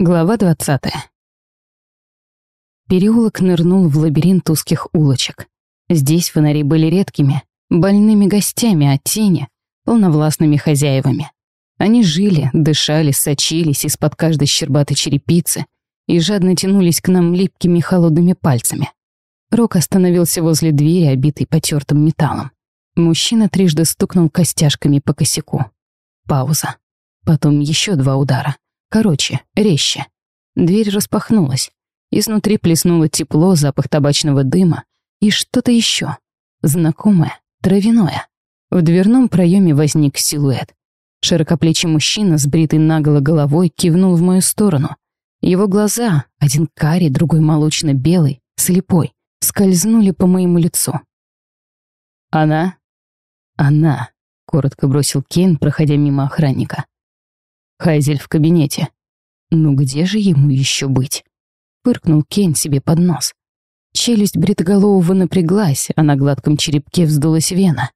Глава 20. Переулок нырнул в лабиринт узких улочек. Здесь фонари были редкими, больными гостями, а тени — полновластными хозяевами. Они жили, дышали, сочились из-под каждой щербатой черепицы и жадно тянулись к нам липкими холодными пальцами. Рок остановился возле двери, обитой потертым металлом. Мужчина трижды стукнул костяшками по косяку. Пауза. Потом еще два удара. Короче, резче. Дверь распахнулась. Изнутри плеснуло тепло, запах табачного дыма и что-то еще. Знакомое, травяное. В дверном проеме возник силуэт. Широкоплечий мужчина с бритой наголо головой кивнул в мою сторону. Его глаза, один карий, другой молочно-белый, слепой, скользнули по моему лицу. «Она?» «Она», — коротко бросил Кейн, проходя мимо охранника. Хайзель в кабинете. Ну где же ему еще быть? Пыркнул Кен себе под нос. Челюсть бритоголового напряглась, а на гладком черепке вздулась вена.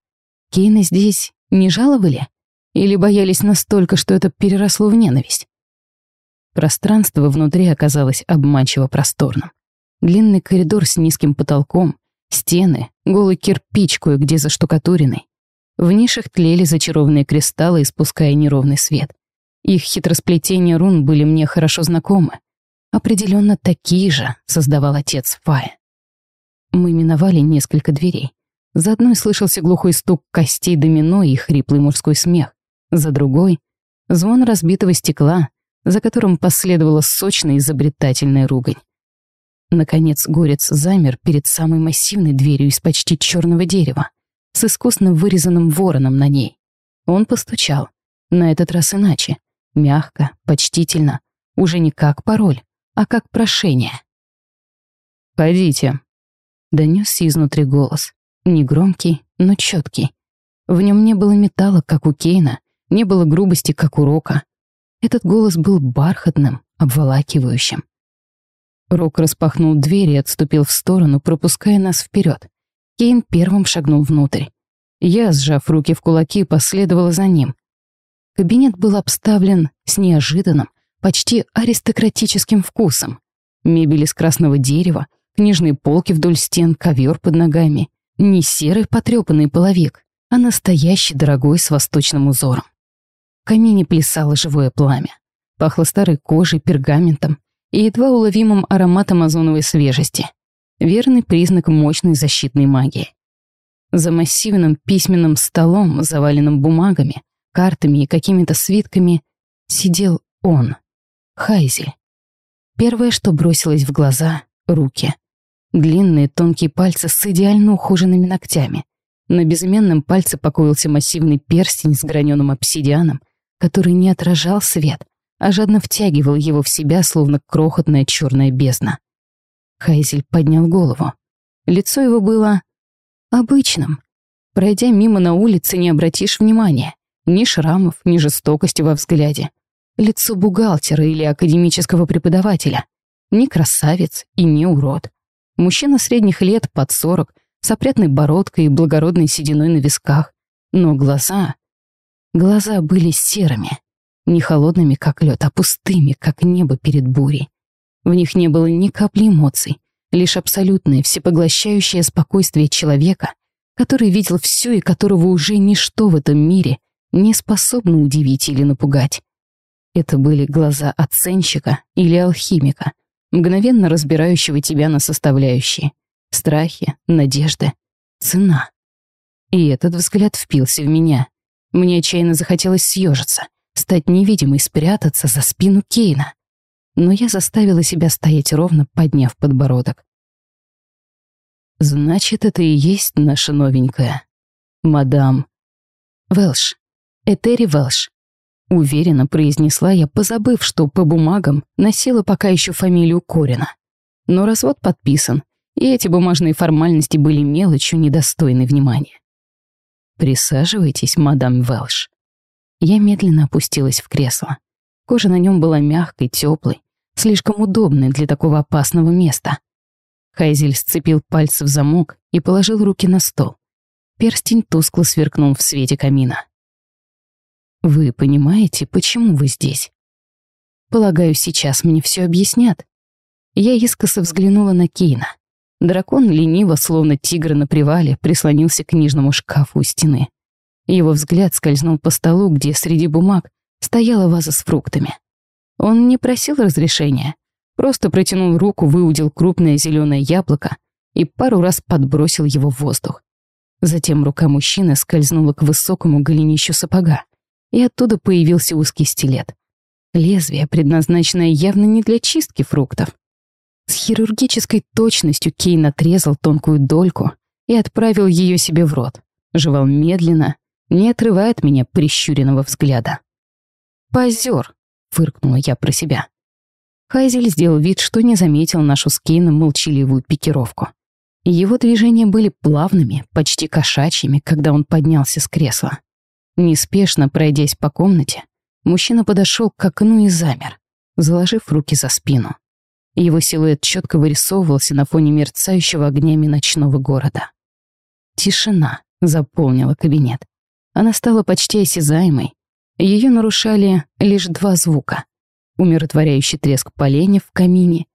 Кейна здесь не жаловали? Или боялись настолько, что это переросло в ненависть? Пространство внутри оказалось обманчиво просторным. Длинный коридор с низким потолком, стены, голый кирпич кое-где заштукатуренный. В нишах тлели зачарованные кристаллы, испуская неровный свет. Их хитросплетения рун были мне хорошо знакомы. Определенно такие же создавал отец Фая. Мы миновали несколько дверей. За одной слышался глухой стук костей домино и хриплый мужской смех. За другой — звон разбитого стекла, за которым последовала сочная изобретательная ругань. Наконец горец замер перед самой массивной дверью из почти черного дерева, с искусно вырезанным вороном на ней. Он постучал, на этот раз иначе, Мягко, почтительно. Уже не как пароль, а как прошение. «Ходите», — донесся изнутри голос. Негромкий, но четкий. В нем не было металла, как у Кейна, не было грубости, как у Рока. Этот голос был бархатным, обволакивающим. Рок распахнул дверь и отступил в сторону, пропуская нас вперед. Кейн первым шагнул внутрь. Я, сжав руки в кулаки, последовала за ним. Кабинет был обставлен с неожиданным, почти аристократическим вкусом. Мебель из красного дерева, книжные полки вдоль стен, ковер под ногами. Не серый потрепанный половик, а настоящий дорогой с восточным узором. В камине плясало живое пламя. Пахло старой кожей, пергаментом и едва уловимым ароматом озоновой свежести. Верный признак мощной защитной магии. За массивным письменным столом, заваленным бумагами, картами и какими-то свитками сидел он, Хайзель. Первое, что бросилось в глаза — руки. Длинные тонкие пальцы с идеально ухоженными ногтями. На безымянном пальце покоился массивный перстень с граненым обсидианом, который не отражал свет, а жадно втягивал его в себя, словно крохотная черная бездна. Хайзель поднял голову. Лицо его было обычным. Пройдя мимо на улице, не обратишь внимания. Ни шрамов, ни жестокости во взгляде. Лицо бухгалтера или академического преподавателя. Ни красавец и ни урод. Мужчина средних лет, под сорок, с опрятной бородкой и благородной сединой на висках. Но глаза... Глаза были серыми. Не холодными, как лед, а пустыми, как небо перед бурей. В них не было ни капли эмоций, лишь абсолютное всепоглощающее спокойствие человека, который видел все и которого уже ничто в этом мире не способны удивить или напугать. Это были глаза оценщика или алхимика, мгновенно разбирающего тебя на составляющие. Страхи, надежды, цена. И этот взгляд впился в меня. Мне отчаянно захотелось съежиться, стать невидимой, спрятаться за спину Кейна. Но я заставила себя стоять ровно, подняв подбородок. «Значит, это и есть наша новенькая, мадам Велш». Этери Велш. Уверенно произнесла я, позабыв, что по бумагам носила пока еще фамилию Корина. Но развод подписан, и эти бумажные формальности были мелочью, недостойной внимания. «Присаживайтесь, мадам Велш». Я медленно опустилась в кресло. Кожа на нем была мягкой, теплой, слишком удобной для такого опасного места. Хайзель сцепил пальцы в замок и положил руки на стол. Перстень тускло сверкнул в свете камина. Вы понимаете, почему вы здесь? Полагаю, сейчас мне все объяснят. Я искоса взглянула на Кейна. Дракон лениво, словно тигр на привале, прислонился к книжному шкафу у стены. Его взгляд скользнул по столу, где среди бумаг стояла ваза с фруктами. Он не просил разрешения, просто протянул руку, выудил крупное зеленое яблоко и пару раз подбросил его в воздух. Затем рука мужчины скользнула к высокому голенищу сапога, и оттуда появился узкий стилет. Лезвие, предназначенное явно не для чистки фруктов. С хирургической точностью Кейн отрезал тонкую дольку и отправил ее себе в рот. Жевал медленно, не отрывая от меня прищуренного взгляда. «Позер!» — фыркнула я про себя. Хайзель сделал вид, что не заметил нашу с Кейном молчаливую пикировку. Его движения были плавными, почти кошачьими, когда он поднялся с кресла. Неспешно пройдясь по комнате, мужчина подошел к окну и замер, заложив руки за спину. Его силуэт четко вырисовывался на фоне мерцающего огнями ночного города. Тишина заполнила кабинет. Она стала почти осязаемой. Ее нарушали лишь два звука. Умиротворяющий треск поленьев в камине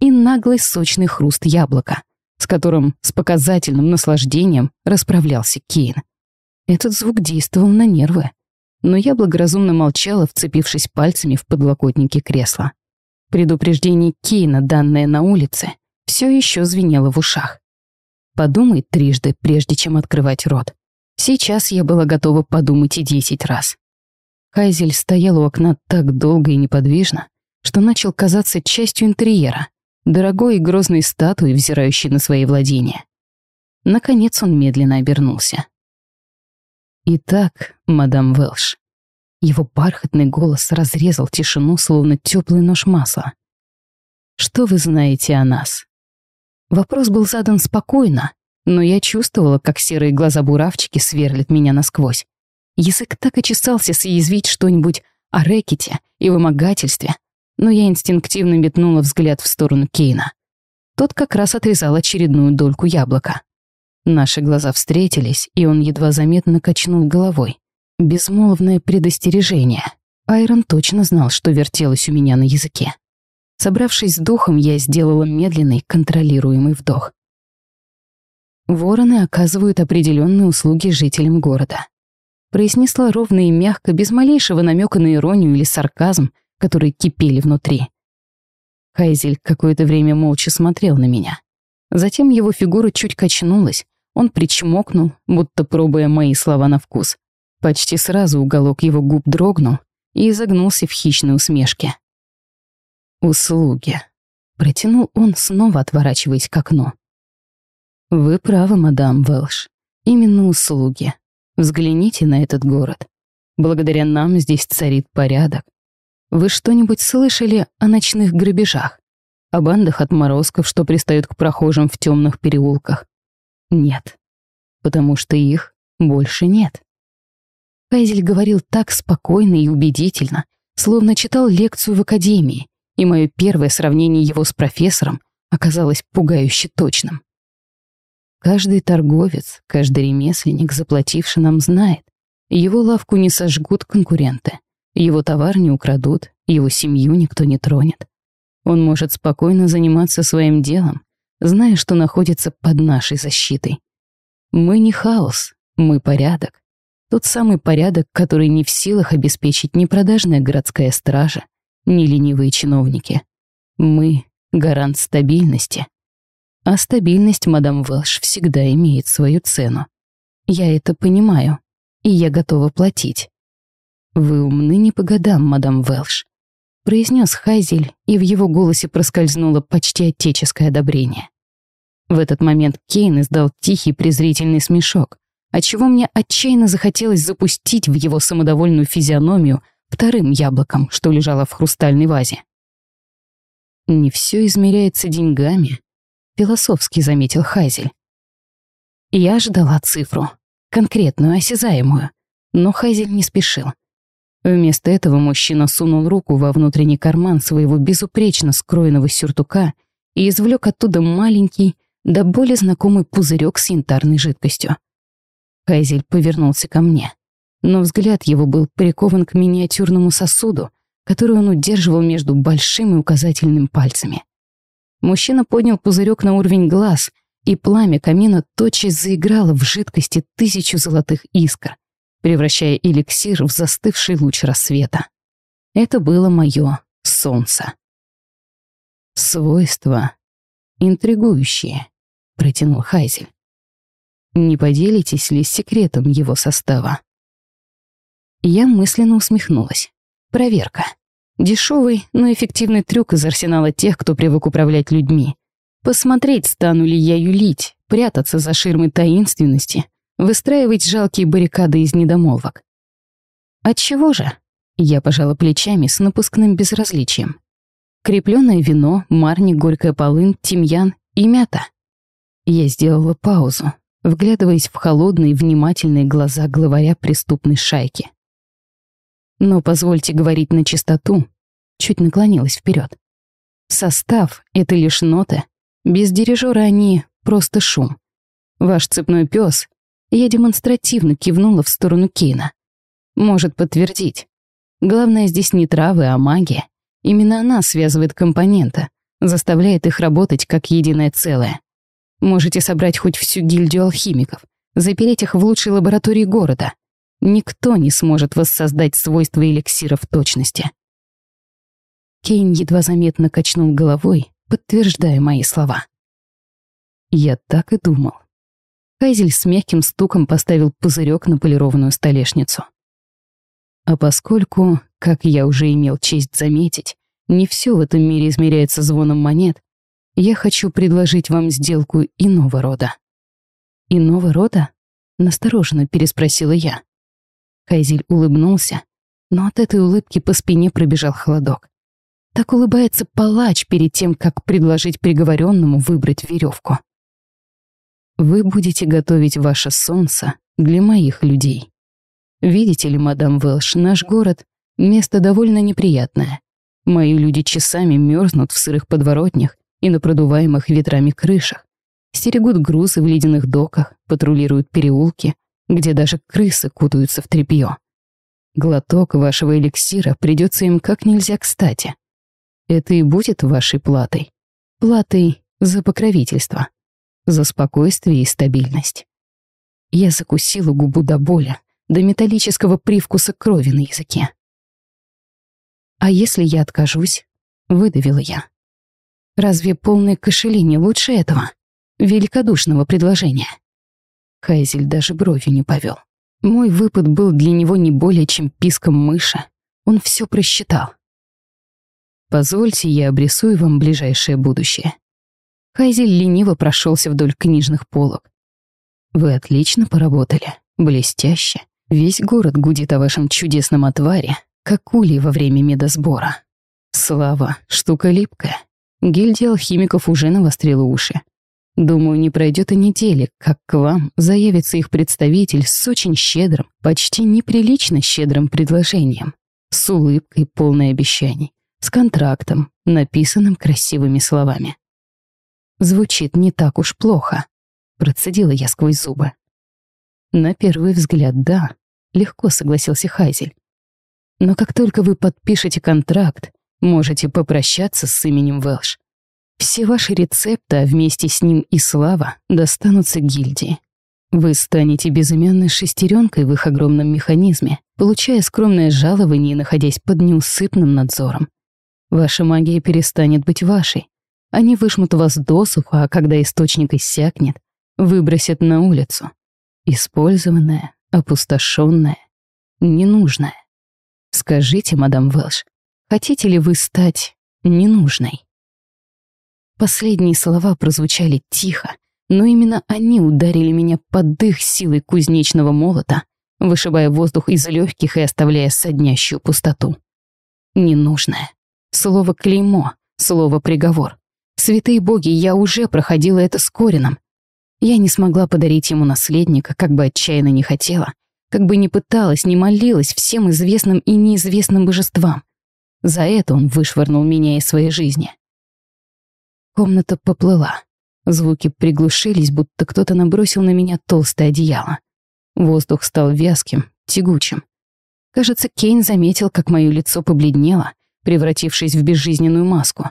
и наглый сочный хруст яблока, с которым с показательным наслаждением расправлялся Кейн. Этот звук действовал на нервы, но я благоразумно молчала, вцепившись пальцами в подлокотники кресла. Предупреждение Кейна, данное на улице, все еще звенело в ушах. Подумай трижды, прежде чем открывать рот. Сейчас я была готова подумать и десять раз. Хайзель стоял у окна так долго и неподвижно, что начал казаться частью интерьера, дорогой и грозной статуей, взирающей на свои владения. Наконец он медленно обернулся. «Итак, мадам Велш». Его бархатный голос разрезал тишину, словно теплый нож масла. «Что вы знаете о нас?» Вопрос был задан спокойно, но я чувствовала, как серые глаза буравчики сверлят меня насквозь. Язык так и чесался съязвить что-нибудь о рэкете и вымогательстве, но я инстинктивно метнула взгляд в сторону Кейна. Тот как раз отрезал очередную дольку яблока. Наши глаза встретились, и он едва заметно качнул головой. Безмолвное предостережение. Айрон точно знал, что вертелось у меня на языке. Собравшись с духом, я сделала медленный, контролируемый вдох. Вороны оказывают определенные услуги жителям города. Произнесла ровно и мягко, без малейшего намека на иронию или сарказм, которые кипели внутри. Хайзель какое-то время молча смотрел на меня. Затем его фигура чуть качнулась, он причмокнул, будто пробуя мои слова на вкус. Почти сразу уголок его губ дрогнул и изогнулся в хищной усмешке. «Услуги», — протянул он, снова отворачиваясь к окну. «Вы правы, мадам Велш. Именно услуги. Взгляните на этот город. Благодаря нам здесь царит порядок. Вы что-нибудь слышали о ночных грабежах? О бандах отморозков, что пристают к прохожим в темных переулках? Нет. Потому что их больше нет. Кайзель говорил так спокойно и убедительно, словно читал лекцию в академии, и мое первое сравнение его с профессором оказалось пугающе точным. Каждый торговец, каждый ремесленник, заплативший нам, знает, его лавку не сожгут конкуренты, его товар не украдут, его семью никто не тронет. Он может спокойно заниматься своим делом, зная, что находится под нашей защитой. Мы не хаос, мы порядок. Тот самый порядок, который не в силах обеспечить ни продажная городская стража, ни ленивые чиновники. Мы — гарант стабильности. А стабильность, мадам Велш, всегда имеет свою цену. Я это понимаю, и я готова платить. Вы умны не по годам, мадам Велш, произнес Хайзель, и в его голосе проскользнуло почти отеческое одобрение. В этот момент Кейн издал тихий презрительный смешок, отчего мне отчаянно захотелось запустить в его самодовольную физиономию вторым яблоком, что лежало в хрустальной вазе. «Не все измеряется деньгами», — философски заметил Хайзель. Я ждала цифру, конкретную, осязаемую, но Хайзель не спешил. Вместо этого мужчина сунул руку во внутренний карман своего безупречно скроенного сюртука и извлек оттуда маленький, да более знакомый пузырек с янтарной жидкостью. Кайзель повернулся ко мне, но взгляд его был прикован к миниатюрному сосуду, которую он удерживал между большим и указательным пальцами. Мужчина поднял пузырек на уровень глаз, и пламя камина тотчас заиграло в жидкости тысячу золотых искр, превращая эликсир в застывший луч рассвета. Это было мое солнце. Свойства интригующие, протянул Хайзель. Не поделитесь ли секретом его состава? Я мысленно усмехнулась. Проверка. Дешевый, но эффективный трюк из арсенала тех, кто привык управлять людьми. Посмотреть, стану ли я юлить, прятаться за ширмой таинственности, выстраивать жалкие баррикады из недомолвок. Отчего же? Я пожала плечами с напускным безразличием. Крепленное вино, марни, горькая полынь, тимьян и мята. Я сделала паузу, вглядываясь в холодные, внимательные глаза главаря преступной шайки. Но позвольте говорить на чистоту, чуть наклонилась вперед. Состав — это лишь ноты. Без дирижера они — просто шум. Ваш цепной пес, я демонстративно кивнула в сторону Кейна. Может подтвердить. Главное здесь не травы, а магия. Именно она связывает компоненты, заставляет их работать как единое целое. Можете собрать хоть всю гильдию алхимиков, запереть их в лучшей лаборатории города. Никто не сможет воссоздать свойства эликсира в точности. Кейн едва заметно качнул головой, подтверждая мои слова. Я так и думал. Кайзель с мягким стуком поставил пузырек на полированную столешницу. А поскольку, как я уже имел честь заметить, не все в этом мире измеряется звоном монет, я хочу предложить вам сделку иного рода. Иного рода? Настороженно переспросила я. Кайзель улыбнулся, но от этой улыбки по спине пробежал холодок. Так улыбается палач перед тем, как предложить приговоренному выбрать веревку. Вы будете готовить ваше солнце для моих людей. Видите ли, мадам Велш, наш город — место довольно неприятное. Мои люди часами мерзнут в сырых подворотнях и на продуваемых ветрами крышах, стерегут грузы в ледяных доках, патрулируют переулки, где даже крысы кутаются в тряпье. Глоток вашего эликсира придется им как нельзя кстати. Это и будет вашей платой. Платой за покровительство, за спокойствие и стабильность. Я закусила губу до боли, до металлического привкуса крови на языке. «А если я откажусь?» — выдавила я. «Разве полные кошели не лучше этого? Великодушного предложения?» Хайзель даже бровью не повел. Мой выпад был для него не более чем писком мыши. Он все просчитал. Позвольте, я обрисую вам ближайшее будущее. Хайзель лениво прошелся вдоль книжных полок. Вы отлично поработали, блестяще. Весь город гудит о вашем чудесном отваре, как улей во время медосбора. Слава, штука липкая. Гильдия алхимиков уже навострила уши. Думаю, не пройдет и недели, как к вам заявится их представитель с очень щедрым, почти неприлично щедрым предложением, с улыбкой, полной обещаний с контрактом, написанным красивыми словами. Звучит не так уж плохо, процедила я сквозь зубы. На первый взгляд, да, легко согласился Хайзель. Но как только вы подпишете контракт, можете попрощаться с именем Велш. Все ваши рецепты, а вместе с ним и слава, достанутся гильдии. Вы станете безымянной шестеренкой в их огромном механизме, получая скромное жалование и находясь под неусыпным надзором. Ваша магия перестанет быть вашей. Они вышмут вас досуха, а когда источник иссякнет, выбросят на улицу. Использованная, опустошенная, ненужная. Скажите, мадам Велш, хотите ли вы стать ненужной? Последние слова прозвучали тихо, но именно они ударили меня под дых силой кузнечного молота, вышибая воздух из легких и оставляя соднящую пустоту. Ненужная. Слово «клеймо», слово «приговор». Святые боги, я уже проходила это с Корином. Я не смогла подарить ему наследника, как бы отчаянно не хотела, как бы не пыталась, не молилась всем известным и неизвестным божествам. За это он вышвырнул меня из своей жизни. Комната поплыла. Звуки приглушились, будто кто-то набросил на меня толстое одеяло. Воздух стал вязким, тягучим. Кажется, Кейн заметил, как мое лицо побледнело, превратившись в безжизненную маску,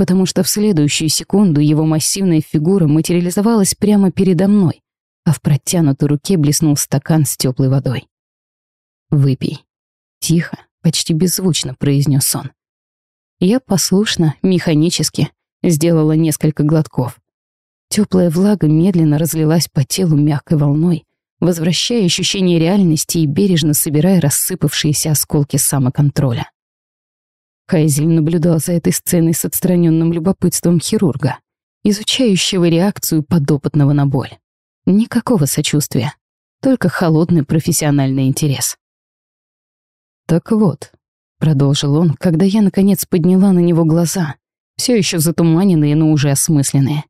потому что в следующую секунду его массивная фигура материализовалась прямо передо мной, а в протянутой руке блеснул стакан с теплой водой. «Выпей». Тихо, почти беззвучно произнес он. Я послушно, механически, сделала несколько глотков. Теплая влага медленно разлилась по телу мягкой волной, возвращая ощущение реальности и бережно собирая рассыпавшиеся осколки самоконтроля. Хайзель наблюдал за этой сценой с отстраненным любопытством хирурга, изучающего реакцию подопытного на боль. Никакого сочувствия, только холодный профессиональный интерес. «Так вот», — продолжил он, когда я, наконец, подняла на него глаза, все еще затуманенные, но уже осмысленные.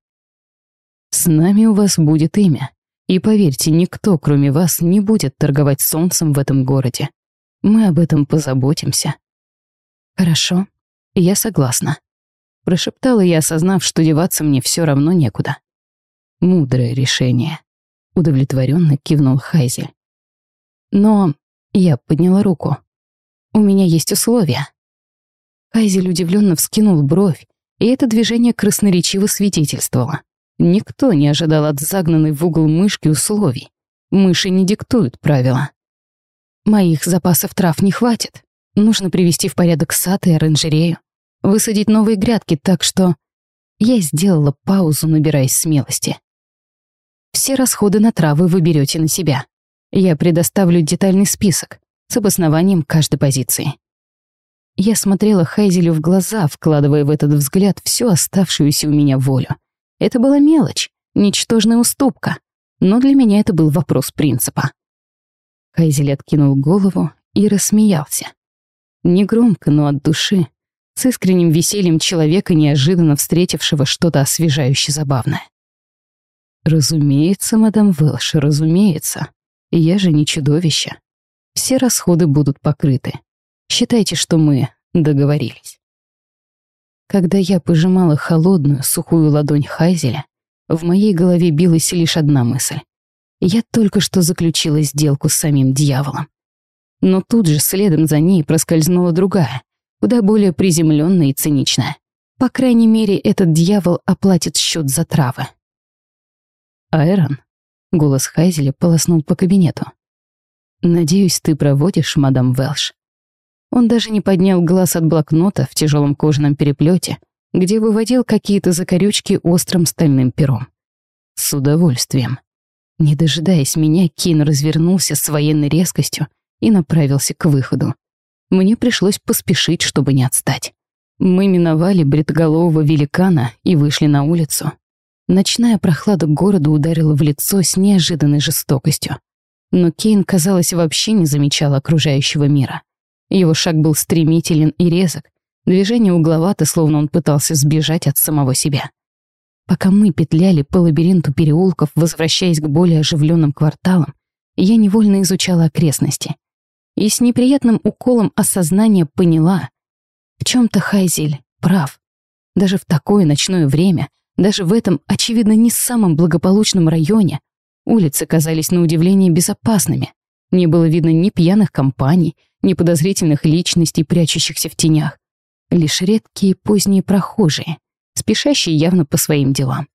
«С нами у вас будет имя, и поверьте, никто, кроме вас, не будет торговать солнцем в этом городе. Мы об этом позаботимся». «Хорошо, я согласна», — прошептала я, осознав, что деваться мне все равно некуда. «Мудрое решение», — удовлетворенно кивнул Хайзель. «Но...» — я подняла руку. «У меня есть условия». Хайзель удивленно вскинул бровь, и это движение красноречиво свидетельствовало. Никто не ожидал от загнанной в угол мышки условий. Мыши не диктуют правила. Моих запасов трав не хватит. Нужно привести в порядок сад и оранжерею. Высадить новые грядки так, что... Я сделала паузу, набираясь смелости. Все расходы на травы вы берете на себя. Я предоставлю детальный список с обоснованием каждой позиции. Я смотрела Хайзелю в глаза, вкладывая в этот взгляд всю оставшуюся у меня волю. Это была мелочь, ничтожная уступка, но для меня это был вопрос принципа. Хайзель откинул голову и рассмеялся. Негромко, но от души, с искренним весельем человека, неожиданно встретившего что-то освежающе забавное. «Разумеется, мадам Велш, разумеется. Я же не чудовище. Все расходы будут покрыты. Считайте, что мы договорились». Когда я пожимала холодную, сухую ладонь Хайзеля, в моей голове билась лишь одна мысль. Я только что заключила сделку с самим дьяволом. Но тут же следом за ней проскользнула другая, куда более приземленная и циничная. По крайней мере, этот дьявол оплатит счет за травы. «Айрон», — голос Хайзеля полоснул по кабинету. «Надеюсь, ты проводишь, мадам Велш, он даже не поднял глаз от блокнота в тяжелом кожаном переплете, где выводил какие-то закорючки острым стальным пером. С удовольствием. Не дожидаясь меня, Кин развернулся с военной резкостью и направился к выходу. Мне пришлось поспешить, чтобы не отстать. Мы миновали бритоголового великана и вышли на улицу. Ночная прохлада города ударила в лицо с неожиданной жестокостью. Но Кейн, казалось, вообще не замечал окружающего мира. Его шаг был стремителен и резок, движение угловато, словно он пытался сбежать от самого себя. Пока мы петляли по лабиринту переулков, возвращаясь к более оживленным кварталам, я невольно изучала окрестности. И с неприятным уколом осознания поняла, в чем-то Хайзель прав. Даже в такое ночное время, даже в этом, очевидно, не самом благополучном районе, улицы казались на удивление безопасными. Не было видно ни пьяных компаний, ни подозрительных личностей, прячущихся в тенях. Лишь редкие поздние прохожие, спешащие явно по своим делам.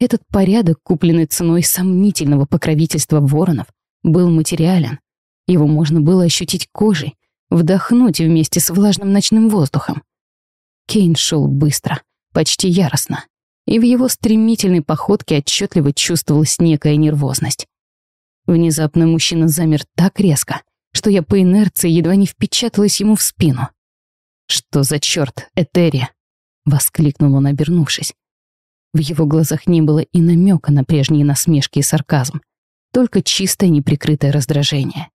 Этот порядок, купленный ценой сомнительного покровительства воронов, был материален. Его можно было ощутить кожей, вдохнуть вместе с влажным ночным воздухом. Кейн шел быстро, почти яростно, и в его стремительной походке отчетливо чувствовалась некая нервозность. Внезапно мужчина замер так резко, что я по инерции едва не впечаталась ему в спину. «Что за черт, Этери?» — воскликнул он, обернувшись. В его глазах не было и намека на прежние насмешки и сарказм, только чистое неприкрытое раздражение.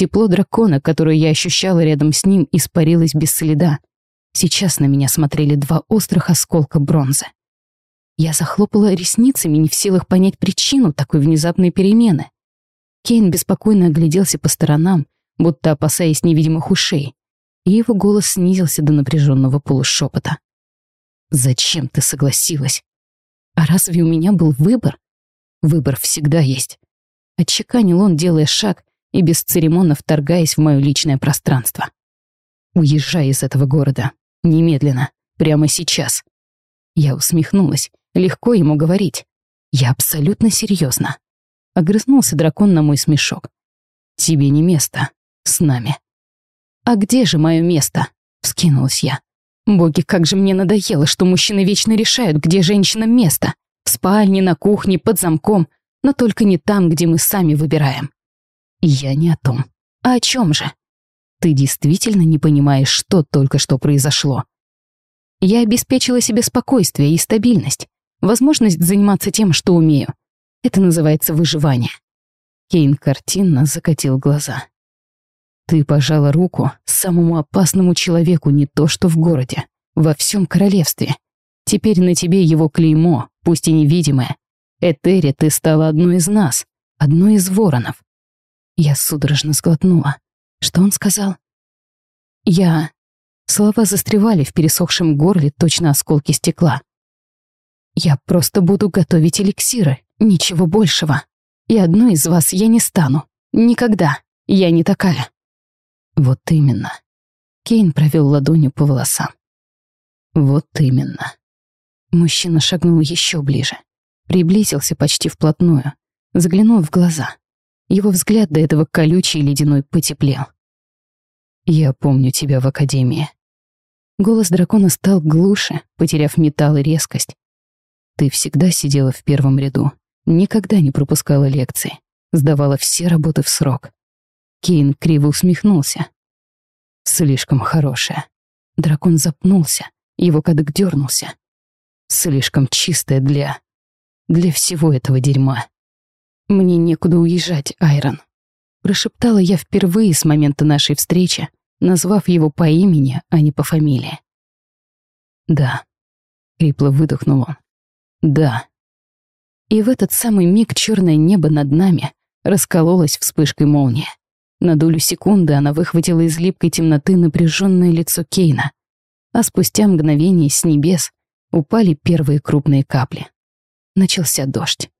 Тепло дракона, которое я ощущала рядом с ним, испарилось без следа. Сейчас на меня смотрели два острых осколка бронзы. Я захлопала ресницами, не в силах понять причину такой внезапной перемены. Кейн беспокойно огляделся по сторонам, будто опасаясь невидимых ушей, и его голос снизился до напряженного полушепота. «Зачем ты согласилась? А разве у меня был выбор? Выбор всегда есть». Отчеканил он, делая шаг, и бесцеремонно вторгаясь в мое личное пространство. «Уезжай из этого города. Немедленно. Прямо сейчас». Я усмехнулась. Легко ему говорить. Я абсолютно серьезно. Огрызнулся дракон на мой смешок. «Тебе не место. С нами». «А где же мое место?» — вскинулась я. «Боги, как же мне надоело, что мужчины вечно решают, где женщинам место. В спальне, на кухне, под замком, но только не там, где мы сами выбираем». «Я не о том. А о чем же?» «Ты действительно не понимаешь, что только что произошло?» Я обеспечила себе спокойствие и стабильность, возможность заниматься тем, что умею. Это называется выживание. Кейн картинно закатил глаза. Ты пожала руку самому опасному человеку не то что в городе, во всем королевстве. Теперь на тебе его клеймо, пусть и невидимое. Этери, ты стала одной из нас, одной из воронов. Я судорожно сглотнула. Что он сказал? Я... Слова застревали в пересохшем горле, точно осколки стекла. Я просто буду готовить эликсиры, ничего большего. И одной из вас я не стану. Никогда. Я не такая. Вот именно. Кейн провел ладонью по волосам. Вот именно. Мужчина шагнул еще ближе. Приблизился почти вплотную. Заглянул в глаза. Его взгляд до этого колючий ледяной потеплел. «Я помню тебя в академии». Голос дракона стал глуше, потеряв металл и резкость. Ты всегда сидела в первом ряду, никогда не пропускала лекции, сдавала все работы в срок. Кейн криво усмехнулся. Слишком хорошая. Дракон запнулся, его кадык дернулся. Слишком чистая для... для всего этого дерьма. Мне некуда уезжать, Айрон. Прошептала я впервые с момента нашей встречи, назвав его по имени, а не по фамилии. «Да», — хрипло выдохнул он. Да. И в этот самый миг черное небо над нами раскололось вспышкой молнии. На долю секунды она выхватила из липкой темноты напряженное лицо Кейна, а спустя мгновение с небес упали первые крупные капли. Начался дождь.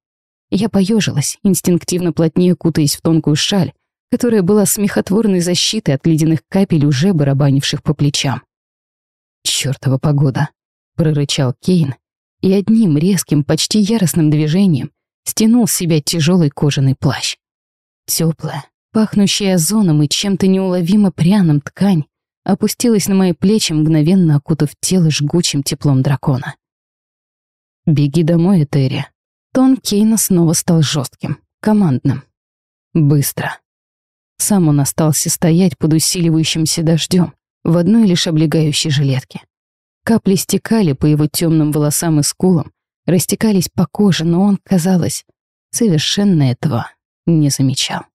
Я поежилась, инстинктивно плотнее кутаясь в тонкую шаль, которая была смехотворной защитой от ледяных капель, уже барабанивших по плечам. «Чёртова погода!» — прорычал Кейн и одним резким, почти яростным движением стянул с себя тяжелый кожаный плащ. Теплая, пахнущая озоном и чем-то неуловимо пряным ткань опустилась на мои плечи, мгновенно окутав тело жгучим теплом дракона. «Беги домой, Этери». Тон Кейна снова стал жестким, командным. «Быстро». Сам он остался стоять под усиливающимся дождем в одной лишь облегающей жилетке. Капли стекали по его темным волосам и скулам, растекались по коже, но он, казалось, совершенно этого не замечал.